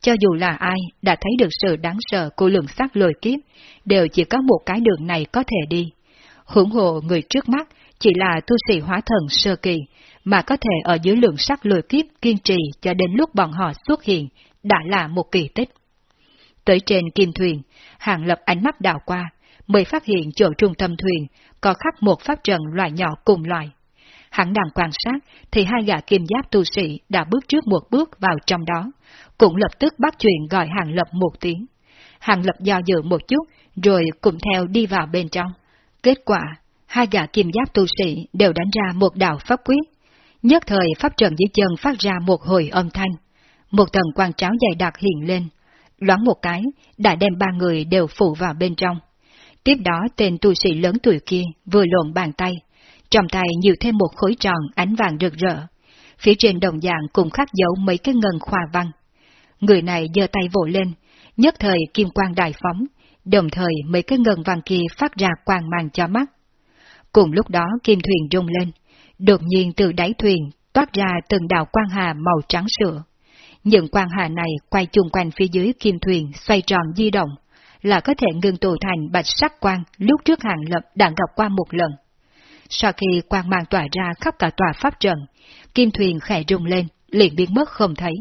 Cho dù là ai đã thấy được sự đáng sợ của lượng sắc lôi kiếp, đều chỉ có một cái đường này có thể đi. Hưởng hộ người trước mắt chỉ là tu sĩ hóa thần sơ kỳ, mà có thể ở dưới lượng sắc lôi kiếp kiên trì cho đến lúc bọn họ xuất hiện, đã là một kỳ tích. Tới trên kim thuyền, hàng lập ánh mắt đào qua, mới phát hiện chỗ trung tâm thuyền có khắc một pháp trận loại nhỏ cùng loại. Hắn đang quan sát thì hai gã kim giáp tu sĩ đã bước trước một bước vào trong đó, cũng lập tức bắt chuyện gọi hàng lập một tiếng. Hàng lập do dự một chút, rồi cùng theo đi vào bên trong. Kết quả, hai gã kim giáp tu sĩ đều đánh ra một đạo pháp quyết. Nhất thời pháp trận dưới chân phát ra một hồi âm thanh. Một tầng quang tráo dày đặc hiện lên. Loáng một cái, đã đem ba người đều phụ vào bên trong. Tiếp đó tên tu sĩ lớn tuổi kia vừa lộn bàn tay. Trong tay nhiều thêm một khối tròn ánh vàng rực rỡ. Phía trên đồng dạng cùng khắc dấu mấy cái ngân khoa văn. Người này giơ tay vỗ lên, nhất thời kim quang đại phóng, đồng thời mấy cái ngân vàng kia phát ra quang mang cho mắt. Cùng lúc đó kim thuyền rung lên, đột nhiên từ đáy thuyền toát ra từng đạo quang hà màu trắng sữa. Những quang hà này quay chung quanh phía dưới kim thuyền xoay tròn di động, là có thể ngưng tụ thành bạch sắc quang lúc trước hàng lập đã gặp qua một lần. Sau khi quang mang tỏa ra khắp cả tòa pháp trận, kim thuyền khẽ rung lên, liền biến mất không thấy.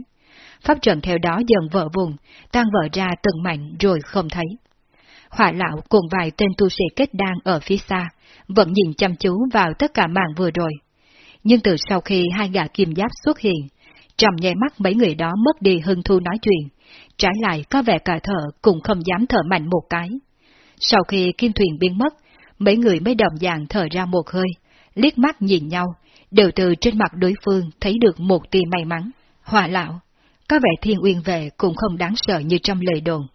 Pháp trận theo đó dần vỡ vùng, tan vỡ ra từng mảnh rồi không thấy. Hỏa lão cùng vài tên tu sĩ kết đan ở phía xa, vẫn nhìn chăm chú vào tất cả màn vừa rồi. Nhưng từ sau khi hai gã kim giáp xuất hiện, trong nháy mắt mấy người đó mất đi hưng thu nói chuyện, trái lại có vẻ cả thở cũng không dám thở mạnh một cái. Sau khi kim thuyền biến mất, mấy người mới đồng dạng thở ra một hơi, liếc mắt nhìn nhau, đều từ trên mặt đối phương thấy được một tia may mắn. Hòa lão, có vẻ thiên uyên về cũng không đáng sợ như trong lời đồn.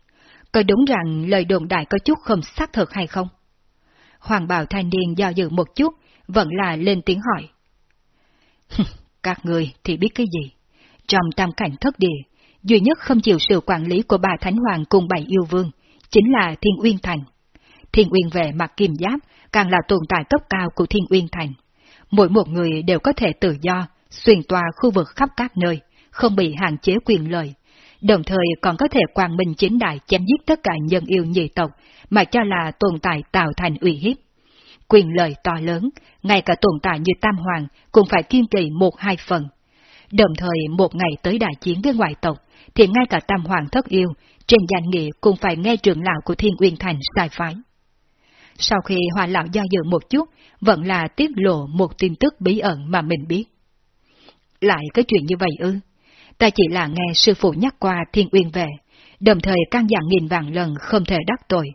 Có đúng rằng lời đồn đại có chút không xác thực hay không? Hoàng bào thanh niên do dự một chút, vẫn là lên tiếng hỏi. Các người thì biết cái gì? Trong tam cảnh thất địa, duy nhất không chịu sự quản lý của bà Thánh Hoàng cùng bảy yêu vương, chính là Thiên Uyên Thành. Thiên Uyên về mặt kim giáp, càng là tồn tại cấp cao của Thiên Uyên Thành. Mỗi một người đều có thể tự do, xuyên tòa khu vực khắp các nơi, không bị hạn chế quyền lợi, đồng thời còn có thể quang minh chính đại chém giết tất cả nhân yêu nhị tộc, mà cho là tồn tại tạo thành uy hiếp. Quyền lợi to lớn, ngay cả tồn tại như Tam Hoàng cũng phải kiên trì một hai phần. Đồng thời một ngày tới đại chiến với ngoại tộc, thì ngay cả Tam Hoàng thất yêu, trên danh nghĩa cũng phải nghe trưởng lão của Thiên Uyên Thành sai phái. Sau khi hòa lão do dự một chút, vẫn là tiết lộ một tin tức bí ẩn mà mình biết. Lại cái chuyện như vậy ư? Ta chỉ là nghe sư phụ nhắc qua Thiên Uyên về, đồng thời căn dặn nghìn vạn lần không thể đắc tội.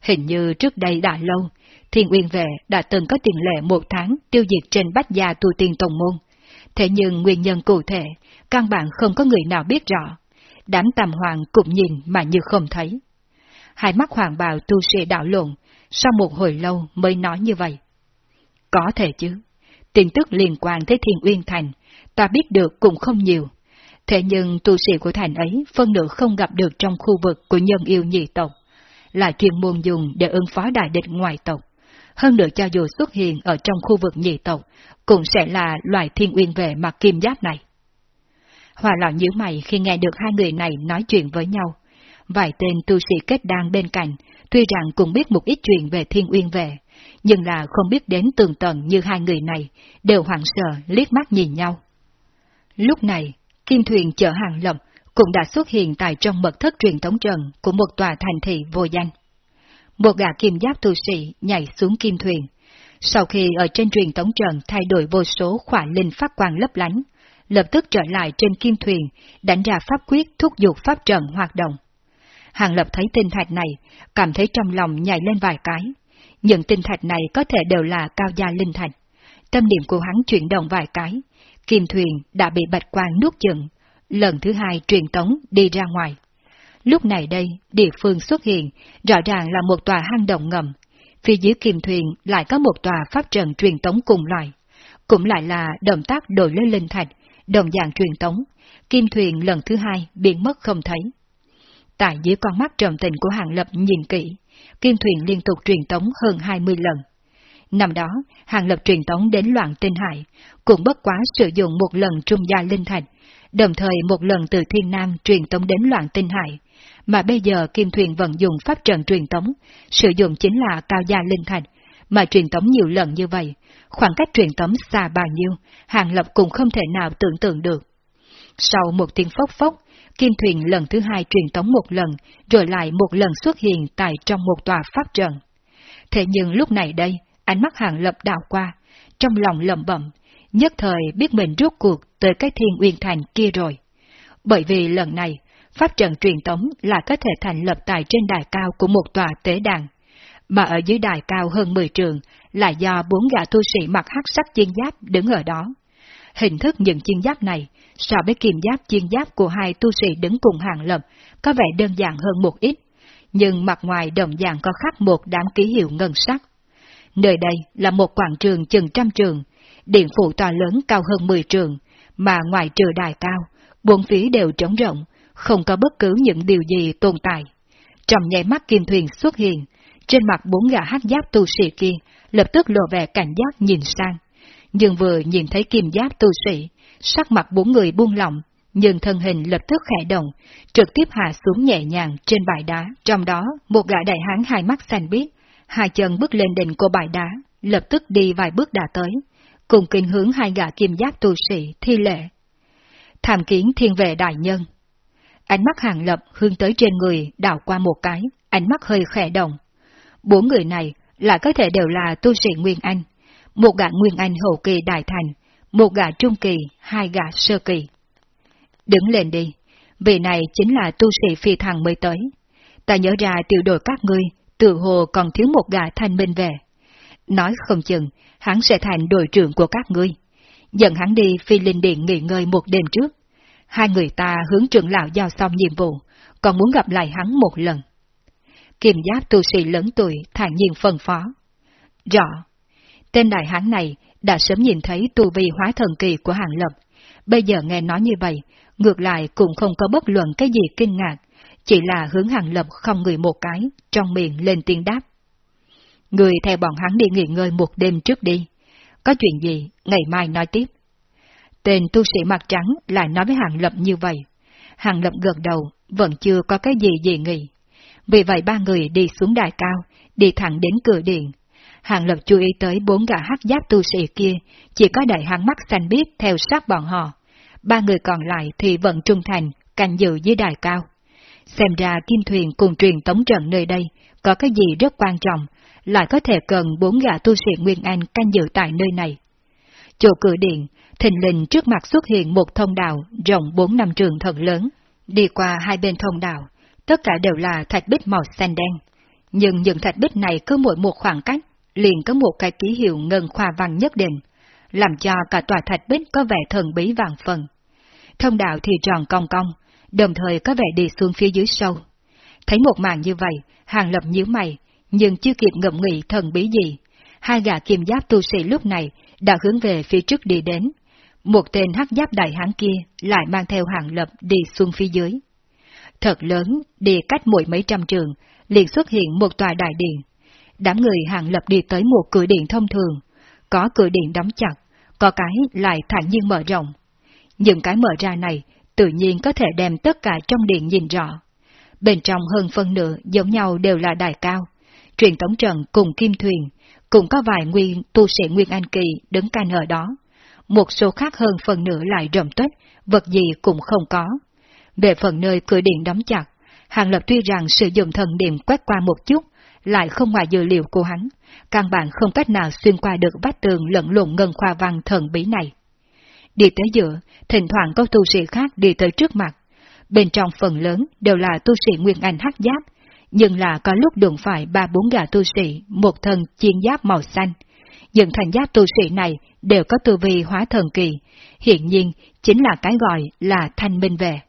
Hình như trước đây đã lâu, Thiên Uyên về đã từng có tiền lệ một tháng tiêu diệt trên bách gia tu tiên tông môn. Thế nhưng nguyên nhân cụ thể, căn bản không có người nào biết rõ. Đám tàm hoàng cũng nhìn mà như không thấy. Hai mắt hoàng bào tu sĩ đảo lộn, sau một hồi lâu mới nói như vậy. Có thể chứ, tin tức liên quan tới Thiên Uyên Thành, ta biết được cũng không nhiều. Thế nhưng tu sĩ của thành ấy phân nửa không gặp được trong khu vực của nhân yêu nhị tộc, là chuyên môn dùng để ứng phó đại địch ngoại tộc. Hơn nữa cho dù xuất hiện ở trong khu vực nhị tộc, cũng sẽ là loài thiên uyên về mặt kim giáp này. Hòa lão nhíu mày khi nghe được hai người này nói chuyện với nhau. Vài tên tu sĩ kết đan bên cạnh, tuy rằng cũng biết một ít chuyện về thiên uyên về, nhưng là không biết đến tường tận như hai người này, đều hoảng sợ liếc mắt nhìn nhau. Lúc này, kim thuyền chở hàng lộng cũng đã xuất hiện tại trong mật thất truyền thống trần của một tòa thành thị vô danh. Một gã kim giáp tu sĩ nhảy xuống kim thuyền. Sau khi ở trên truyền thống trần thay đổi vô số khỏa linh phát quang lấp lánh, lập tức trở lại trên kim thuyền, đánh ra pháp quyết thúc giục pháp trận hoạt động. Hàng lập thấy tinh thạch này, cảm thấy trong lòng nhảy lên vài cái. Những tinh thạch này có thể đều là cao gia linh thạch. Tâm niệm của hắn chuyển động vài cái, kim thuyền đã bị bạch quang nuốt chừng, lần thứ hai truyền tống đi ra ngoài. Lúc này đây, địa phương xuất hiện, rõ ràng là một tòa hang động ngầm. Phía dưới kim thuyền lại có một tòa pháp trận truyền tống cùng loại. Cũng lại là động tác đổi lên linh thạch, đồng dạng truyền tống. Kim thuyền lần thứ hai biến mất không thấy. Tại dưới con mắt trầm tình của hàng lập nhìn kỹ, kim thuyền liên tục truyền tống hơn 20 lần. Năm đó, hàng lập truyền tống đến loạn tinh hải, cũng bất quá sử dụng một lần trung gia linh thạch, đồng thời một lần từ thiên nam truyền tống đến loạn tinh hải, mà bây giờ kim thuyền vận dụng pháp trận truyền tống, sử dụng chính là cao gia linh thạch, mà truyền tống nhiều lần như vậy, khoảng cách truyền tống xa bao nhiêu, hàng lập cũng không thể nào tưởng tượng được. Sau một tiếng phốc phốc, kim thuyền lần thứ hai truyền tống một lần, rồi lại một lần xuất hiện tại trong một tòa pháp trận. Thế nhưng lúc này đây, ánh mắt hàng lập đào qua, trong lòng lầm bẩm, nhất thời biết mình rút cuộc tới cái thiên uyên thành kia rồi. Bởi vì lần này, pháp trận truyền tống là có thể thành lập tại trên đài cao của một tòa tế đàn, mà ở dưới đài cao hơn 10 trường là do bốn gã tu sĩ mặc hắc sắc chiên giáp đứng ở đó. Hình thức những chiên giáp này so với kim giáp chiên giáp của hai tu sĩ đứng cùng hàng lập có vẻ đơn giản hơn một ít, nhưng mặt ngoài đồng dạng có khắc một đám ký hiệu ngân sắc. Nơi đây là một quảng trường chừng trăm trường, điện phủ tòa lớn cao hơn 10 trường, mà ngoài trừ đài cao, bốn phía đều trống rộng, không có bất cứ những điều gì tồn tại. Trong nháy mắt kim thuyền xuất hiện, trên mặt bốn gã hát giáp tu sĩ kia lập tức lộ vẻ cảnh giác nhìn sang. Nhưng vừa nhìn thấy kim giáp tu sĩ, sắc mặt bốn người buông lỏng, nhưng thân hình lập tức khẽ động, trực tiếp hạ xuống nhẹ nhàng trên bãi đá. Trong đó, một gã đại hán hai mắt xanh biếc, hai chân bước lên đỉnh của bãi đá, lập tức đi vài bước đã tới, cùng kinh hướng hai gã kim giáp tu sĩ thi lệ. Tham kiến thiên vệ đại nhân. Ánh mắt hàng lập hướng tới trên người đảo qua một cái, ánh mắt hơi khẽ động. Bốn người này lại có thể đều là tu sĩ Nguyên Anh, một gã Nguyên Anh hậu kỳ đại thành, một gã trung kỳ, hai gã sơ kỳ. Đứng lên đi, vị này chính là tu sĩ phi thằng mới tới. Ta nhớ ra tiểu đội các ngươi, tự hồ còn thiếu một gã thanh minh về. Nói không chừng, hắn sẽ thành đội trưởng của các ngươi. Dẫn hắn đi phi linh điện nghỉ ngơi một đêm trước. Hai người ta hướng trưởng lão giao xong nhiệm vụ, còn muốn gặp lại hắn một lần. Kiềm giáp tu sĩ lớn tuổi thản nhiên phân phó. Rõ. Tên đại hán này đã sớm nhìn thấy tu vi hóa thần kỳ của hàng lập. Bây giờ nghe nói như vậy, ngược lại cũng không có bất luận cái gì kinh ngạc, chỉ là hướng hàng lập không người một cái, trong miệng lên tiếng đáp. Người theo bọn hắn đi nghỉ ngơi một đêm trước đi. Có chuyện gì, ngày mai nói tiếp. Tên tu sĩ mặt trắng lại nói với Hàng Lập như vậy. Hàng Lập gật đầu, vẫn chưa có cái gì gì nghỉ. Vì vậy ba người đi xuống đài cao, đi thẳng đến cửa điện. Hàng Lập chú ý tới bốn gã hắc giáp tu sĩ kia, chỉ có đại hắn mắt xanh biếc theo sát bọn họ. Ba người còn lại thì vẫn trung thành, canh giữ dưới đài cao. Xem ra kim thuyền cùng truyền tống trận nơi đây có cái gì rất quan trọng, lại có thể cần bốn gã tu sĩ Nguyên Anh canh giữ tại nơi này. Chỗ cửa điện, thình lình trước mặt xuất hiện một thông đạo rộng bốn năm trường thật lớn. Đi qua hai bên thông đạo, tất cả đều là thạch bích màu xanh đen. Nhưng những thạch bích này cứ mỗi một khoảng cách, liền có một cái ký hiệu ngân khoa văn nhất định, làm cho cả tòa thạch bích có vẻ thần bí vàng phần. Thông đạo thì tròn cong cong, đồng thời có vẻ đi xuống phía dưới sâu. Thấy một màn như vậy, hàng lập nhíu mày, nhưng chưa kịp ngậm ngụy thần bí gì. Hai gã kim giáp tu sĩ lúc này đã hướng về phía trước đi đến. Một tên hắc giáp đại hán kia lại mang theo hàng lập đi xuống phía dưới. Thật lớn, đi cách mỗi mấy trăm trường, liền xuất hiện một tòa đại điện. Đám người hàng lập đi tới một cửa điện thông thường, có cửa điện đóng chặt, có cái lại thản nhiên mở rộng. Những cái mở ra này tự nhiên có thể đem tất cả trong điện nhìn rõ. Bên trong hơn phân nửa giống nhau đều là đài cao, truyền tống trận cùng kim thuyền, cũng có vài nguyên tu sĩ Nguyên Anh Kỳ đứng canh ở đó. Một số khác hơn phần nửa lại rộng tuếch, vật gì cũng không có. Về phần nơi cửa điện đóng chặt, Hàng Lập tuy rằng sử dụng thần điểm quét qua một chút, lại không ngoài dự liệu của hắn, căn bản không cách nào xuyên qua được vách tường lẫn lộn ngân khoa văn thần bí này. Đi tới giữa, thỉnh thoảng có tu sĩ khác đi tới trước mặt. Bên trong phần lớn đều là tu sĩ Nguyên Anh hắc giáp, nhưng là có lúc đụng phải ba bốn gã tu sĩ, một thân chiên giáp màu xanh. Những thành giáp tu sĩ này đều có tu vi hóa thần kỳ, hiện nhiên chính là cái gọi là thanh minh về.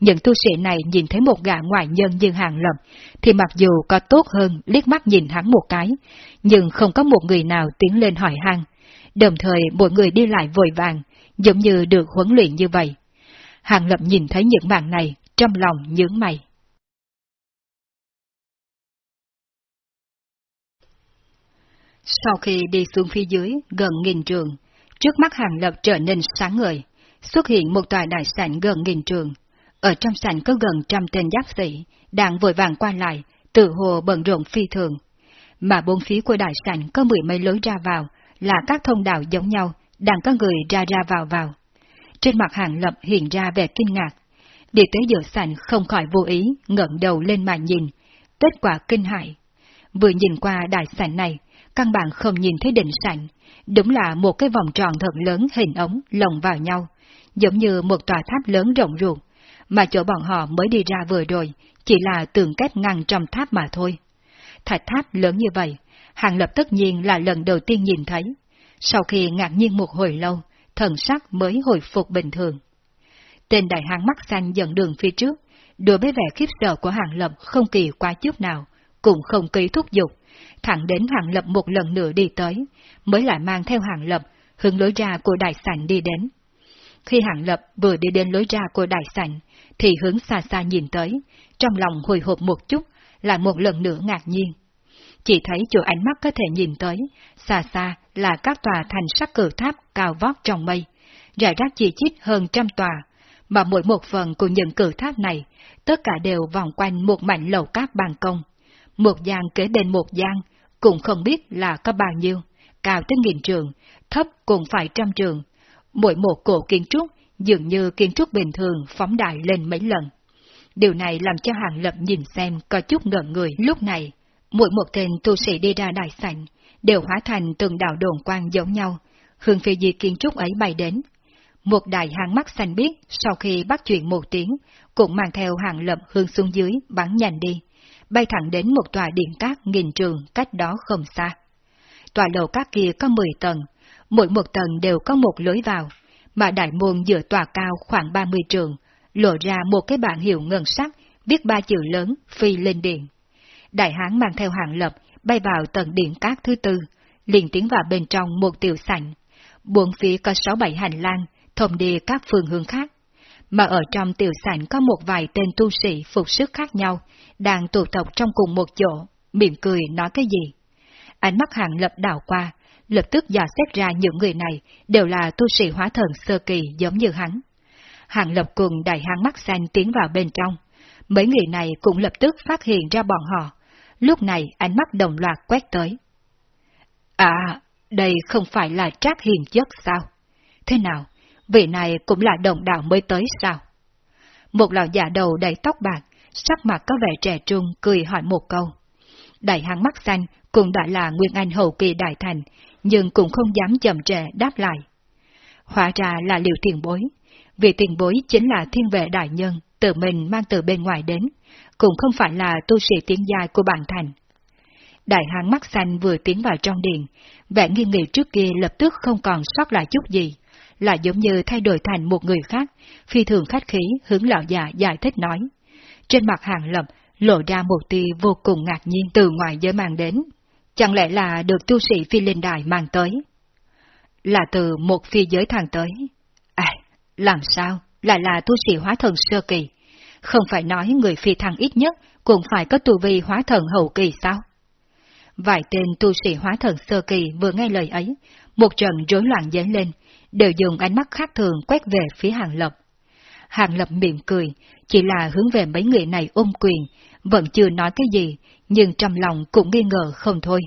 Những tu sĩ này nhìn thấy một gã ngoại nhân như hàng lập, thì mặc dù có tốt hơn liếc mắt nhìn hắn một cái, nhưng không có một người nào tiến lên hỏi han. Đồng thời mỗi người đi lại vội vàng, giống như được huấn luyện như vậy. Hàng lập nhìn thấy những màn này, trong lòng nhướng mày. Sau khi đi xuống phía dưới gần nghìn trường, trước mắt hàng lập trở nên sáng ngời, xuất hiện một tòa đại sảnh gần nghìn trường. Ở trong sảnh có gần trăm tên giáp sĩ, đang vội vàng qua lại, tự hồ bận rộn phi thường. Mà bốn phía của đại sảnh có mười mấy lối ra vào, là các thông đạo giống nhau, đang có người ra ra vào vào. Trên mặt hàng lập hiện ra vẻ kinh ngạc. Đi tới giữa sảnh không khỏi vô ý, ngẩng đầu lên mà nhìn. Kết quả kinh hại. Vừa nhìn qua đại sảnh này, căn bản không nhìn thấy đỉnh sảnh, đúng là một cái vòng tròn thật lớn hình ống lồng vào nhau, giống như một tòa tháp lớn rộng ruột, mà chỗ bọn họ mới đi ra vừa rồi chỉ là tường kết ngăn trong tháp mà thôi. Thạch tháp lớn như vậy, Hàng Lập tất nhiên là lần đầu tiên nhìn thấy. Sau khi ngạc nhiên một hồi lâu, thần sắc mới hồi phục bình thường. Tên đại hàng mắt xanh dẫn đường phía trước, đối với vẻ khiếp sợ của Hàng Lập không kỳ qua chút nào, cũng không ký thúc giục, thẳng đến Hàng Lập một lần nữa đi tới, mới lại mang theo Hàng Lập hướng lối ra của đại sảnh đi đến. Khi Hàng Lập vừa đi đến lối ra của đại sảnh, thì hướng xa xa nhìn tới, trong lòng hồi hộp một chút, lại một lần nữa ngạc nhiên. Chỉ thấy chỗ ánh mắt có thể nhìn tới, xa xa là các tòa thành sắc cử tháp cao vót trong mây, rải rác chi chít hơn trăm tòa, mà mỗi một phần của những cử tháp này, tất cả đều vòng quanh một mảnh lầu cát ban công, một gian kế bên một gian, cũng không biết là có bao nhiêu, cao tới nghìn trường, thấp cũng phải trăm trường. Mỗi một cổ kiến trúc dường như kiến trúc bình thường phóng đại lên mấy lần. Điều này làm cho Hàng Lập nhìn xem có chút ngợn người lúc này. Mỗi một tên tu sĩ đi ra đại sảnh đều hóa thành từng đạo đồn quang giống nhau, hương phi di kiến trúc ấy bay đến. Một đại hàng mắt xanh biếc sau khi bắt chuyện một tiếng, cũng mang theo hàng lập hương xuống dưới bắn nhanh đi, bay thẳng đến một tòa điện cát nghìn trường cách đó không xa. Tòa lầu cát kia có 10 tầng, mỗi một tầng đều có một lối vào, mà đại môn giữa tòa cao khoảng 30 trường, lộ ra một cái bảng hiệu ngân sắc, viết ba chữ lớn, phi lên điện. Đại hán mang theo hàng lập, bay vào tầng điện cát thứ tư, liền tiến vào bên trong một tiểu sảnh. Buồn phía có sáu bảy hành lang, thông đi các phương hướng khác. Mà ở trong tiểu sảnh có một vài tên tu sĩ phục sức khác nhau, đang tụ tập trong cùng một chỗ, mỉm cười nói cái gì. Ánh mắt hàng lập đảo qua, lập tức dò xét ra những người này đều là tu sĩ hóa thần sơ kỳ giống như hắn. Hàng lập cùng đại hán mắt xanh tiến vào bên trong. Mấy người này cũng lập tức phát hiện ra bọn họ. Lúc này ánh mắt đồng loạt quét tới. À, đây không phải là trác hiền chất sao? Thế nào, vị này cũng là đồng đạo mới tới sao? Một lão già đầu đầy tóc bạc, sắc mặt có vẻ trẻ trung, cười hỏi một câu. Đại hàng mắt xanh cũng đã là Nguyên Anh hậu kỳ đại thành, nhưng cũng không dám chậm trễ đáp lại. Hóa ra là liều tiền bối, vì tiền bối chính là thiên vệ đại nhân, tự mình mang từ bên ngoài đến, cũng không phải là tu sĩ tiến giai của bản thành. Đại hán mắt xanh vừa tiến vào trong điện, vẻ nghi nghị trước kia lập tức không còn sót lại chút gì, là giống như thay đổi thành một người khác, phi thường khách khí hướng lão già giải thích nói. Trên mặt hàng lập lộ ra một tia vô cùng ngạc nhiên từ ngoài giới mang đến. Chẳng lẽ là được tu sĩ phi linh đài mang tới? Là từ một phi giới thang tới. À, làm sao? Lại là tu sĩ hóa thần sơ kỳ. Không phải nói người phi thăng ít nhất cũng phải có tu vi hóa thần hậu kỳ sao? Vài tên tu sĩ hóa thần sơ kỳ vừa nghe lời ấy, một trận rối loạn dấy lên, đều dùng ánh mắt khác thường quét về phía Hàng Lập. Hàng Lập mỉm cười, chỉ là hướng về mấy người này ôm quyền, vẫn chưa nói cái gì, nhưng trong lòng cũng nghi ngờ không thôi.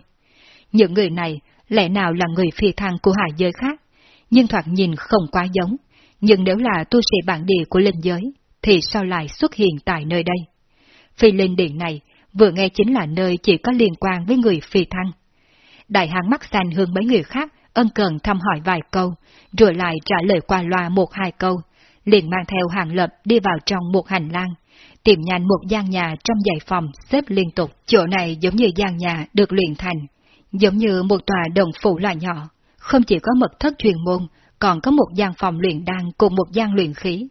Những người này lẽ nào là người phi thăng của hải giới khác, nhưng thoạt nhìn không quá giống, nhưng nếu là tu sĩ bản địa của linh giới, thì sao lại xuất hiện tại nơi đây? Phi linh điện này vừa nghe chính là nơi chỉ có liên quan với người phi thăng. Đại hán mắt xanh hướng mấy người khác ân cần thăm hỏi vài câu, rồi lại trả lời qua loa một hai câu, liền mang theo hàng lập đi vào trong một hành lang, tìm nhanh một gian nhà trong dãy phòng xếp liên tục. Chỗ này giống như gian nhà được luyện thành, giống như một tòa đồng phủ loại nhỏ, không chỉ có mật thất truyền môn, còn có một gian phòng luyện đan cùng một gian luyện khí.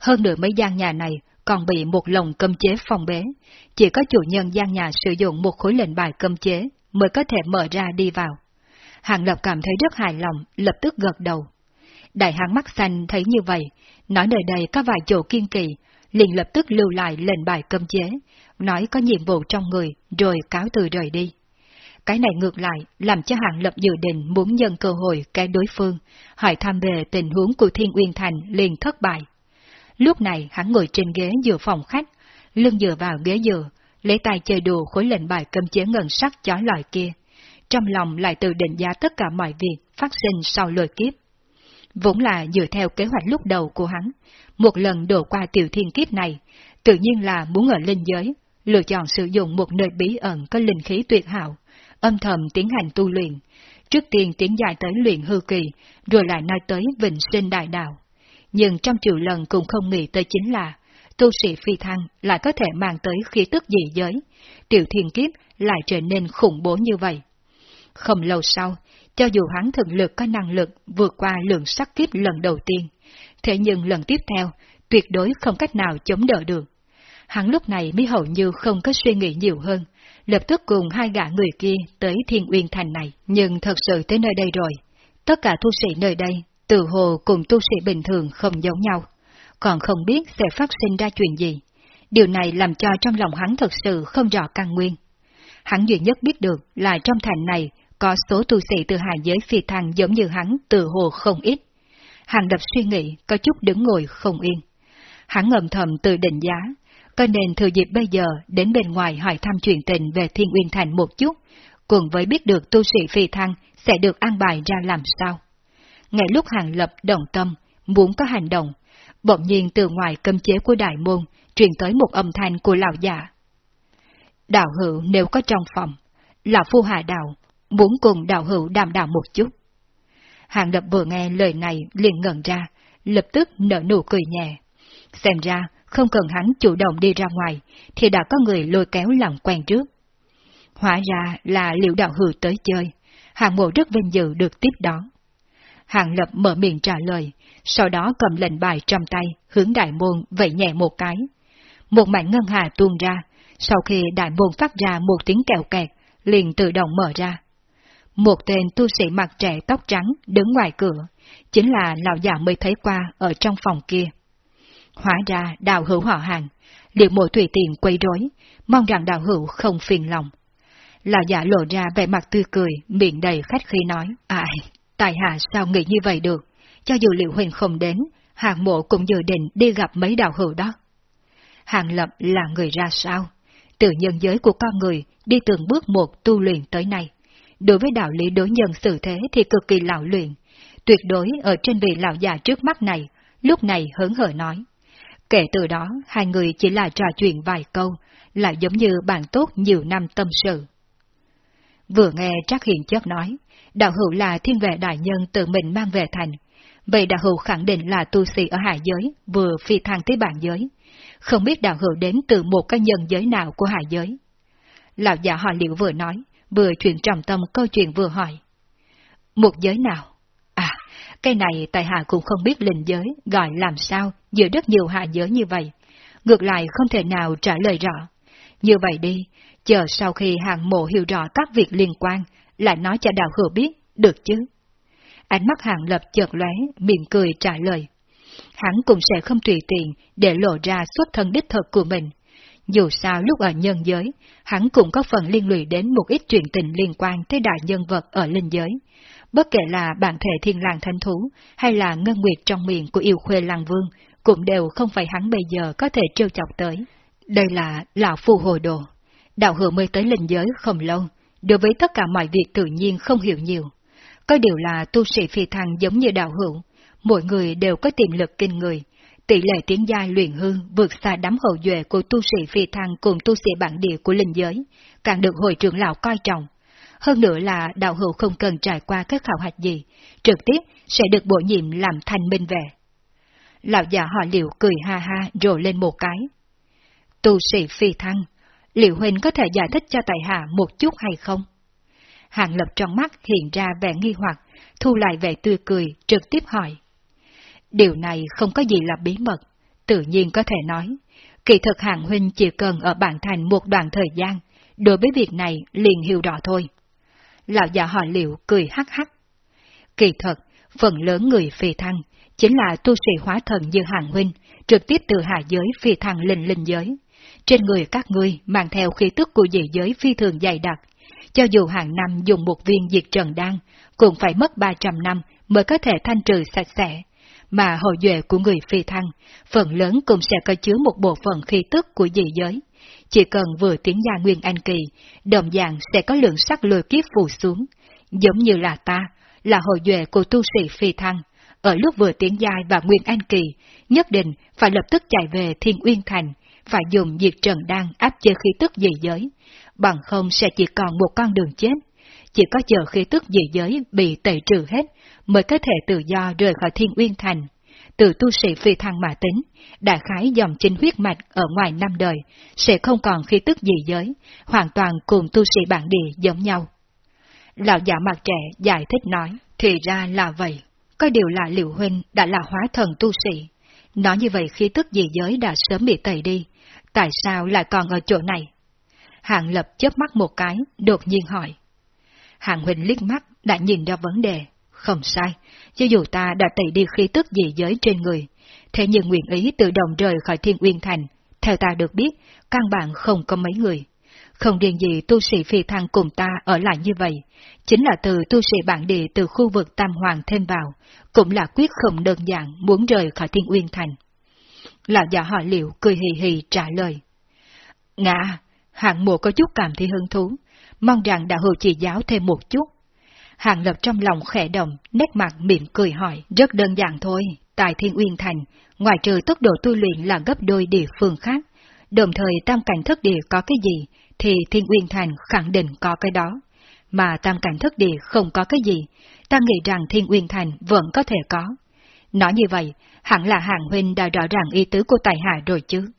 Hơn nữa mấy gian nhà này còn bị một lồng cấm chế phòng bế, chỉ có chủ nhân gian nhà sử dụng một khối lệnh bài cấm chế mới có thể mở ra đi vào. Hàng Lập cảm thấy rất hài lòng, lập tức gật đầu. Đại hãng mắt xanh thấy như vậy, nói nơi đây có vài chỗ kiên kỳ, liền lập tức lưu lại lệnh bài cấm chế, nói có nhiệm vụ trong người, rồi cáo từ rời đi. Cái này ngược lại, làm cho Hàng Lập dự định muốn nhân cơ hội cái đối phương, hỏi thăm về tình huống của Thiên Uyên Thành liền thất bại. Lúc này hắn ngồi trên ghế giữa phòng khách, lưng dựa vào ghế dựa, lấy tay chơi đùa khối lệnh bài cấm chế ngân sắc chói lọi kia. Trong lòng lại tự định giá tất cả mọi việc phát sinh sau lời kiếp. Vốn là dựa theo kế hoạch lúc đầu của hắn, một lần đổ qua tiểu thiên kiếp này, tự nhiên là muốn ở linh giới, lựa chọn sử dụng một nơi bí ẩn có linh khí tuyệt hảo, âm thầm tiến hành tu luyện, trước tiên tiến dài tới luyện hư kỳ, rồi lại nói tới vịnh sinh đại đạo. Nhưng trong triệu lần cũng không nghĩ tới chính là, tu sĩ phi thăng lại có thể mang tới khí tức dị giới, tiểu thiên kiếp lại trở nên khủng bố như vậy. Không lâu sau, cho dù hắn thực lực có năng lực vượt qua lượng sắc kiếp lần đầu tiên, thế nhưng lần tiếp theo, tuyệt đối không cách nào chống đỡ được. Hắn lúc này mới hầu như không có suy nghĩ nhiều hơn, lập tức cùng hai gã người kia tới Thiên Uyên Thành này, nhưng thật sự tới nơi đây rồi. Tất cả tu sĩ nơi đây, từ hồ cùng tu sĩ bình thường không giống nhau, còn không biết sẽ phát sinh ra chuyện gì. Điều này làm cho trong lòng hắn thật sự không rõ căn nguyên. Hắn duy nhất biết được là trong thành này có số tu sĩ từ hạ giới phi thăng giống như hắn từ hồ không ít. Hàng đập suy nghĩ, có chút đứng ngồi không yên. Hắn ngầm thầm tự định giá, có nên thừa dịp bây giờ đến bên ngoài hỏi thăm chuyện tình về Thiên Uyên Thành một chút, cùng với biết được tu sĩ phi thăng sẽ được an bài ra làm sao. Ngay lúc Hàng Lập đồng tâm, muốn có hành động, bỗng nhiên từ ngoài cấm chế của đại môn truyền tới một âm thanh của lão già. Đạo hữu nếu có trong phòng, là phu hạ đạo, muốn cùng đạo hữu đàm đạo một chút. Hàng Lập vừa nghe lời này liền ngẩn ra, lập tức nở nụ cười nhẹ. Xem ra, không cần hắn chủ động đi ra ngoài, thì đã có người lôi kéo làm quen trước. Hóa ra là liệu đạo hữu tới chơi, hàng mộ rất vinh dự được tiếp đón. Hàng lập mở miệng trả lời, sau đó cầm lệnh bài trong tay, hướng đại môn vẫy nhẹ một cái. Một mảnh ngân hà tuôn ra, sau khi đại môn phát ra một tiếng kẹo kẹt, liền tự động mở ra. Một tên tu sĩ mặt trẻ tóc trắng đứng ngoài cửa, chính là lão già mới thấy qua ở trong phòng kia. Hóa ra đào hữu họ hàng, liệu mộ tùy tiện quấy rối, mong rằng đào hữu không phiền lòng. Lão giả lộ ra vẻ mặt tươi cười, miệng đầy khách khi nói, ai, Tại hạ sao nghĩ như vậy được, cho dù liệu huynh không đến, hàng mộ cũng dự định đi gặp mấy đạo hữu đó. Hàng lập là người ra sao? Từ nhân giới của con người đi từng bước một tu luyện tới nay. Đối với đạo lý đối nhân xử thế thì cực kỳ lão luyện, tuyệt đối ở trên vị lão già trước mắt này, lúc này hớn hở nói. Kể từ đó, hai người chỉ là trò chuyện vài câu, lại giống như bạn tốt nhiều năm tâm sự. Vừa nghe Trác Hiền chớp nói, đạo hữu là thiên vệ đại nhân tự mình mang về thành. Vậy đạo hữu khẳng định là tu sĩ ở hạ giới, vừa phi thăng tới bản giới. Không biết đạo hữu đến từ một cái nhân giới nào của hạ giới. Lão giả họ liệu vừa nói, vừa chuyển trọng tâm câu chuyện vừa hỏi. Một giới nào? À, cái này tại hạ cũng không biết linh giới gọi làm sao giữa rất nhiều hạ giới như vậy. Ngược lại không thể nào trả lời rõ. Như vậy đi, chờ sau khi hàng mộ hiểu rõ các việc liên quan, lại nói cho đạo hữu biết, được chứ? Ánh mắt hàng lập chợt lóe, miệng cười trả lời. Hắn cũng sẽ không tùy tiện để lộ ra xuất thân đích thực của mình. Dù sao lúc ở nhân giới, hắn cũng có phần liên lụy đến một ít chuyện tình liên quan tới đại nhân vật ở linh giới. Bất kể là bản thể thiên lang thanh thú, hay là ngân nguyệt trong miệng của yêu khuê lang vương, cũng đều không phải hắn bây giờ có thể trêu chọc tới. Đây là lão phù hồi đồ. Đạo hữu mới tới linh giới không lâu, đối với tất cả mọi việc tự nhiên không hiểu nhiều. Có điều là tu sĩ phi thăng giống như đạo hữu, mỗi người đều có tiềm lực kinh người, tỷ lệ tiến giai luyện hư vượt xa đám hậu duệ của tu sĩ phi thăng cùng tu sĩ bản địa của linh giới, càng được hội trưởng lão coi trọng. Hơn nữa là đạo hữu không cần trải qua các khảo hạch gì, trực tiếp sẽ được bổ nhiệm làm thành minh về. Lão già họ liệu cười ha ha rồ lên một cái. Tu sĩ phi thăng, liệu huynh có thể giải thích cho tài hạ một chút hay không? Hàng lập trong mắt hiện ra vẻ nghi hoặc, thu lại vẻ tươi cười, trực tiếp hỏi. Điều này không có gì là bí mật, tự nhiên có thể nói. Kỳ thực hàng huynh chỉ cần ở bản thành một đoạn thời gian, đối với việc này liền hiểu rõ thôi. Lão già họ liệu cười hắc hắc. Kỳ thật, phần lớn người phi thăng chính là tu sĩ hóa thần như hàng huynh, trực tiếp từ hạ giới phi thăng lên linh giới. Trên người các ngươi mang theo khí tức của dị giới phi thường dày đặc, cho dù hàng năm dùng một viên diệt trần đan, cũng phải mất 300 năm mới có thể thanh trừ sạch sẽ. Mà hậu duệ của người phi thăng, phần lớn cũng sẽ có chứa một bộ phận khí tức của dị giới. Chỉ cần vừa tiến gia nguyên anh kỳ, đồng dạng sẽ có lượng sắc lôi kiếp phù xuống. Giống như là ta, là hậu duệ của tu sĩ phi thăng, ở lúc vừa tiến giai và nguyên anh kỳ, nhất định phải lập tức chạy về Thiên Uyên Thành, phải dùng diệt trần đan áp chế khí tức dị giới, bằng không sẽ chỉ còn một con đường chết. Chỉ có chờ khí tức dị giới bị tẩy trừ hết, mới có thể tự do rời khỏi Thiên Uyên Thành. Từ tu sĩ phi thăng mà tính, đại khái dòng chính huyết mạch ở ngoài năm đời, sẽ không còn khí tức dị giới, hoàn toàn cùng tu sĩ bản địa giống nhau. Lão giả mặt trẻ giải thích nói, thì ra là vậy. Có điều là liệu huynh đã là hóa thần tu sĩ. Nói như vậy khí tức dị giới đã sớm bị tẩy đi, tại sao lại còn ở chỗ này? Hạng lập chớp mắt một cái, đột nhiên hỏi. Hạng huynh liếc mắt đã nhìn ra vấn đề, không sai, cho dù ta đã tẩy đi khí tức dị giới trên người, thế nhưng nguyện ý tự động rời khỏi thiên uyên thành, theo ta được biết, căn bản không có mấy người. Không riêng gì tu sĩ phi thăng cùng ta ở lại như vậy, chính là từ tu sĩ bản địa từ khu vực Tam Hoàng thêm vào, cũng là quyết không đơn giản muốn rời khỏi Thiên Uyên Thành. Lão già họ liệu cười hì hì trả lời. Ngạ, hạng mộ có chút cảm thấy hứng thú, mong rằng đạo hữu chỉ giáo thêm một chút. Hạng lập trong lòng khẽ động, nét mặt mỉm cười hỏi, rất đơn giản thôi, tại Thiên Uyên Thành, ngoài trừ tốc độ tu luyện là gấp đôi địa phương khác, đồng thời tam cảnh thức địa có cái gì, thì Thiên Uyên Thành khẳng định có cái đó. Mà tam cảnh thức địa không có cái gì, ta nghĩ rằng Thiên Uyên Thành vẫn có thể có. Nói như vậy, hẳn là Hàng Huynh đã rõ ràng ý tứ của tài hạ rồi chứ.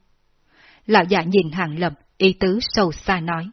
Lão giả nhìn Hàng Lập, ý tứ sâu xa nói.